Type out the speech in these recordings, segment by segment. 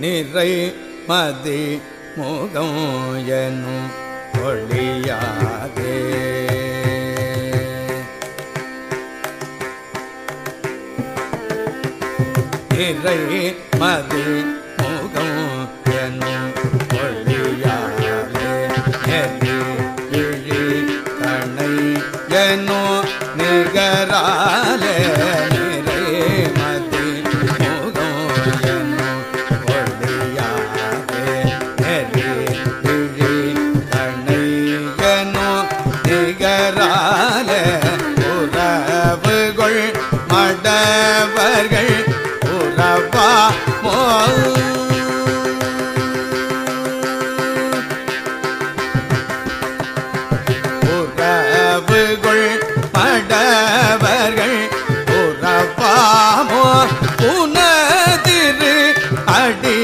நிறை மதி முகம் எனும் ஒளியாதே. நிறை மதி முகம் எனும் ஒளியாதே. நெறி விழி நிகரா நிகரால உறவுகள் மடவர்கள் உறவா மோ உறவுகள் மடவர்கள் உறவாமோ உனதிரு அடி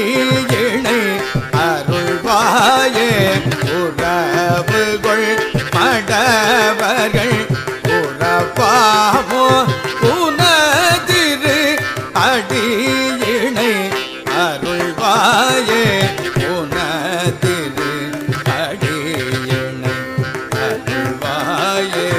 அருள்வாயே உனதிரு அடியினை. அருள்வாயே.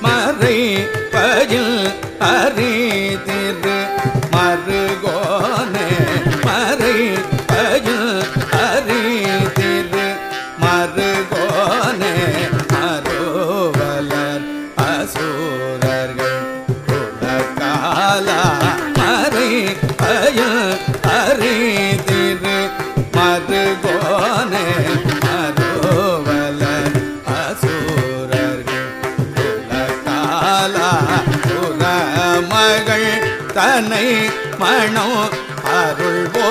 மறை பயில் அறிதிரு மறு அசூரர்கள் குலகாலா மறை பயில் அறிதிரு மறுகோனே மறுவலர் அசூரர்கள் குலகாலா குலமகள் தன்னை மணோ அருள்வோ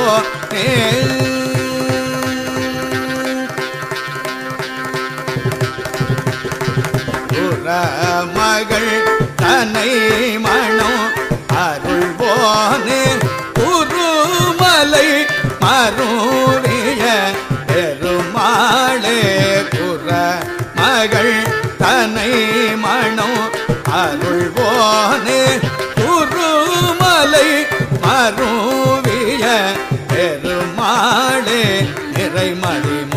மகள் தனை மணோ அருள்வோனே. குருமலை மருவிய பெருமாளே. குற மகள் தனை மணோ அருள்வோனே. குருமலை மருவிய பெருமாளே. நிறைமணி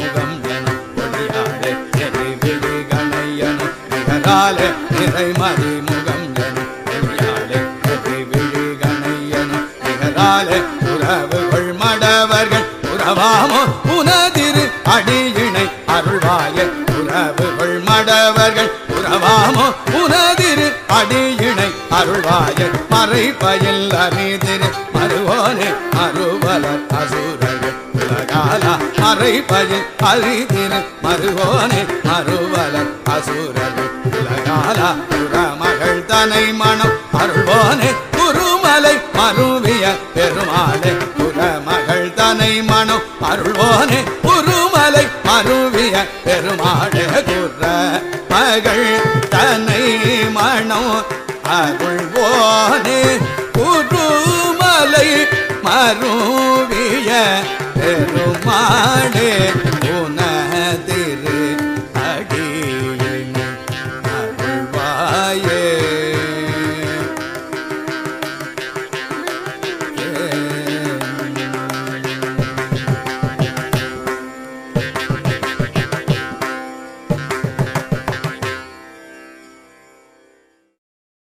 காலே நிறைமணி முகம் என ஒளியாளே நெறிவிழி நிகராலே உறவுகள் மடவர்கள் உறவாமோ உனதிரு அடியினை அருள்வாய உறவுகள் மடவர்கள் உறவாமோ உனதிரு அடியினை அருள்வாய மறை பயில் அறிதிரு மறுவோனே அருவலர் மறை பயில் அறிதிரு மறுவோனே மறுவலர் அசுரது உலகாலா மகள் தனை மனம் அருள்வோனே குருமலை மருவிய பெருமாளே குரமகள் தனை மனம் அருள்வோனே குருமலை மருவிய பெருமாளே குர மகள் தனை மனம் அருள் ಮಾಡೆ ಓನ